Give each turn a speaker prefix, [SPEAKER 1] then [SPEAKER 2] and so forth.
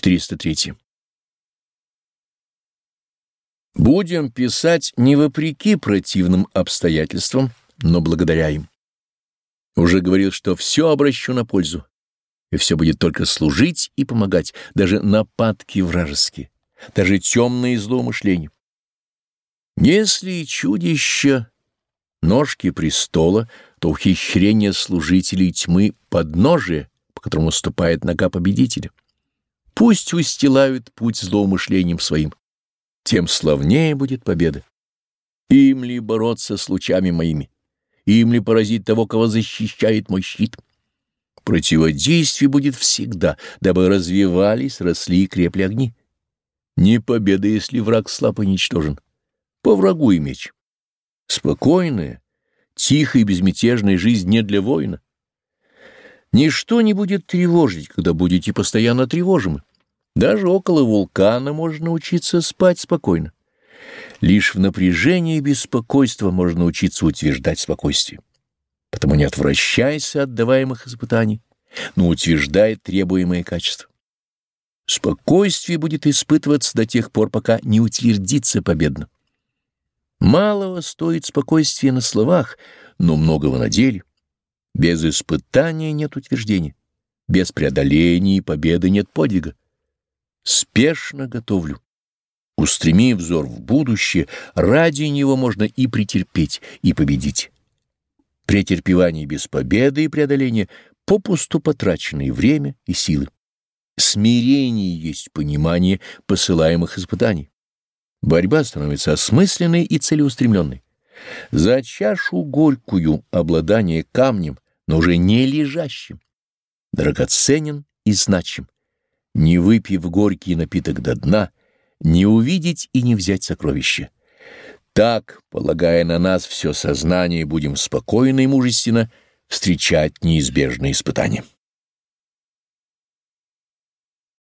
[SPEAKER 1] 403. Будем писать не вопреки противным обстоятельствам, но благодаря им. Уже говорил, что все обращу на пользу, и все будет только служить и помогать, даже нападки вражеские, даже темные злоумышления. Если чудище ножки престола, то ухищрение служителей тьмы — подножие, по которому ступает нога победителя. Пусть устилают путь злоумышлением своим, тем славнее будет победа. Им ли бороться с лучами моими? Им ли поразить того, кого защищает мой щит? Противодействие будет всегда, дабы развивались, росли и крепли огни. Не победа, если враг слаб и ничтожен. По врагу и меч. Спокойная, тихая и безмятежная жизнь не для воина. Ничто не будет тревожить, когда будете постоянно тревожимы. Даже около вулкана можно научиться спать спокойно. Лишь в напряжении и беспокойства можно научиться утверждать спокойствие. Потому не отвращайся от даваемых испытаний, но утверждай требуемые качества. Спокойствие будет испытываться до тех пор, пока не утвердится победно. Малого стоит спокойствие на словах, но многого на деле. Без испытания нет утверждения, без преодоления и победы нет подвига. Спешно готовлю. Устреми взор в будущее, ради него можно и претерпеть, и победить. Претерпевание без победы и преодоления попусту потраченное время и силы. Смирение есть понимание посылаемых испытаний. Борьба становится осмысленной и целеустремленной. За чашу горькую обладание камнем, но уже не лежащим, драгоценен и значим не выпив горький напиток до дна, не увидеть и не взять сокровища. Так, полагая на нас все сознание, будем спокойно и мужественно встречать неизбежные испытания.